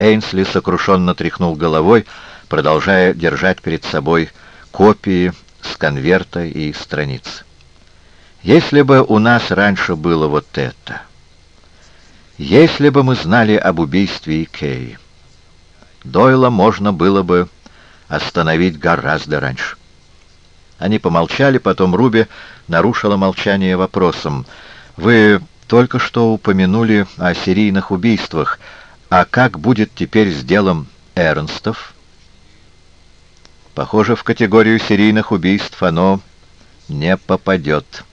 Эйнсли сокрушенно тряхнул головой, продолжая держать перед собой копии с конверта и страниц. Если бы у нас раньше было вот это... Если бы мы знали об убийстве Икеи, Дойла можно было бы остановить гораздо раньше. Они помолчали, потом Руби нарушила молчание вопросом. «Вы только что упомянули о серийных убийствах. А как будет теперь с делом Эрнстов?» «Похоже, в категорию серийных убийств оно не попадет».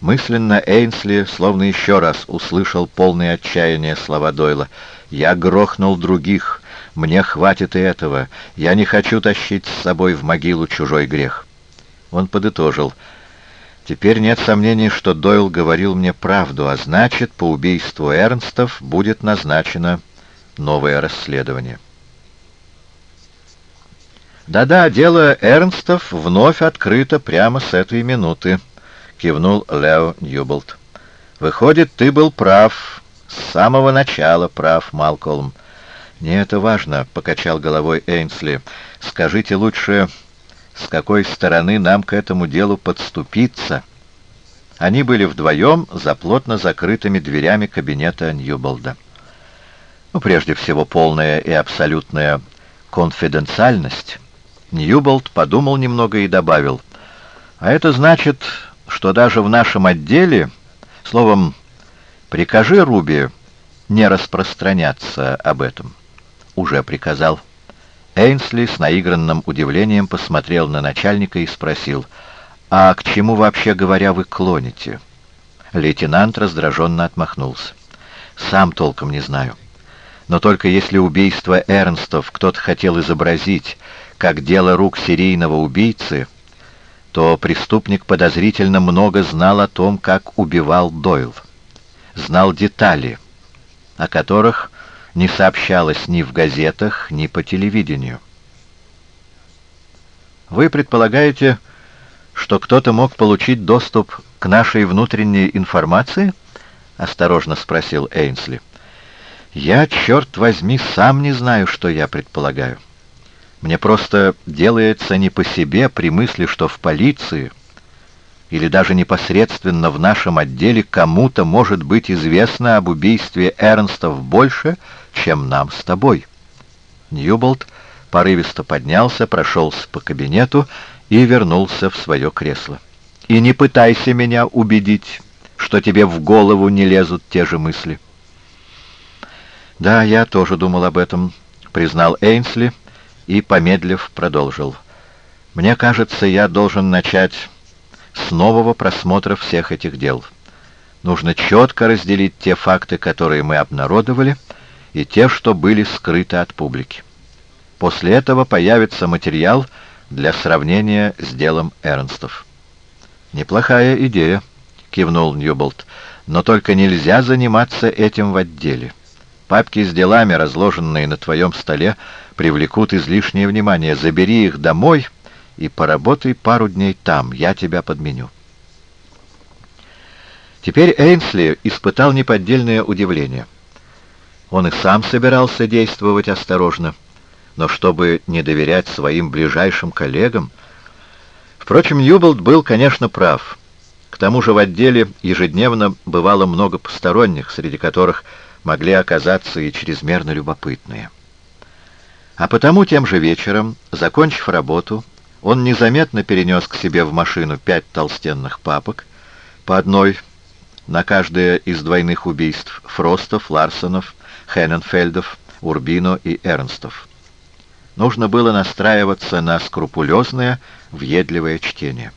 Мысленно Эйнсли словно еще раз услышал полное отчаяние слова Дойла. «Я грохнул других. Мне хватит и этого. Я не хочу тащить с собой в могилу чужой грех». Он подытожил. «Теперь нет сомнений, что Дойл говорил мне правду, а значит, по убийству Эрнстов будет назначено новое расследование». «Да-да, дело Эрнстов вновь открыто прямо с этой минуты». — кивнул Лео Ньюболт. «Выходит, ты был прав. С самого начала прав, Малкольм». «Не это важно», — покачал головой Эйнсли. «Скажите лучше, с какой стороны нам к этому делу подступиться?» Они были вдвоем за плотно закрытыми дверями кабинета Ньюболда. Ну, прежде всего, полная и абсолютная конфиденциальность. Ньюболд подумал немного и добавил, «А это значит, что даже в нашем отделе, словом, прикажи Руби не распространяться об этом. Уже приказал. Эйнсли с наигранным удивлением посмотрел на начальника и спросил, «А к чему, вообще говоря, вы клоните?» Лейтенант раздраженно отмахнулся. «Сам толком не знаю. Но только если убийство Эрнстов кто-то хотел изобразить как дело рук серийного убийцы, то преступник подозрительно много знал о том, как убивал Дойл. Знал детали, о которых не сообщалось ни в газетах, ни по телевидению. Вы предполагаете, что кто-то мог получить доступ к нашей внутренней информации? Осторожно спросил Эйнсли. Я, черт возьми, сам не знаю, что я предполагаю. Мне просто делается не по себе при мысли, что в полиции или даже непосредственно в нашем отделе кому-то может быть известно об убийстве Эрнстов больше, чем нам с тобой. Ньюболт порывисто поднялся, прошелся по кабинету и вернулся в свое кресло. «И не пытайся меня убедить, что тебе в голову не лезут те же мысли». «Да, я тоже думал об этом», — признал Эйнсли, — и, помедлив, продолжил. «Мне кажется, я должен начать с нового просмотра всех этих дел. Нужно четко разделить те факты, которые мы обнародовали, и те, что были скрыты от публики. После этого появится материал для сравнения с делом Эрнстов». «Неплохая идея», — кивнул Ньюболт, — «но только нельзя заниматься этим в отделе». Папки с делами, разложенные на твоем столе, привлекут излишнее внимание. Забери их домой и поработай пару дней там. Я тебя подменю. Теперь Эйнсли испытал неподдельное удивление. Он и сам собирался действовать осторожно, но чтобы не доверять своим ближайшим коллегам... Впрочем, Ньюболт был, конечно, прав. К тому же в отделе ежедневно бывало много посторонних, среди которых могли оказаться и чрезмерно любопытные. А потому тем же вечером, закончив работу, он незаметно перенес к себе в машину пять толстенных папок, по одной на каждое из двойных убийств Фростов, Ларсонов, Хенненфельдов, Урбино и Эрнстов. Нужно было настраиваться на скрупулезное, въедливое чтение.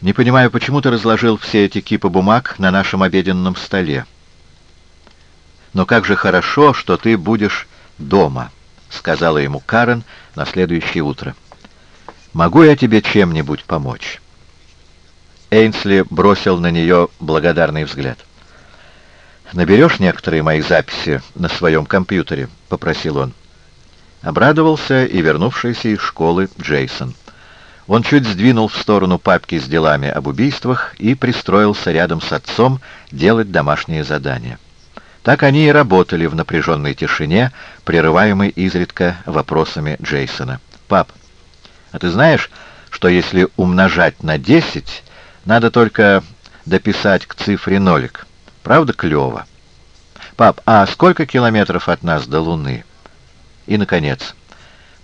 Не понимаю, почему ты разложил все эти кипы бумаг на нашем обеденном столе. Но как же хорошо, что ты будешь дома, сказала ему Карен на следующее утро. Могу я тебе чем-нибудь помочь? Эйнсли бросил на нее благодарный взгляд. «Наберешь некоторые мои записи на своем компьютере?» — попросил он. Обрадовался и вернувшийся из школы Джейсон. Он чуть сдвинул в сторону папки с делами об убийствах и пристроился рядом с отцом делать домашние задания. Так они и работали в напряженной тишине, прерываемой изредка вопросами Джейсона. «Пап, а ты знаешь, что если умножать на 10, надо только дописать к цифре нолик? Правда клево?» «Пап, а сколько километров от нас до Луны?» И, наконец,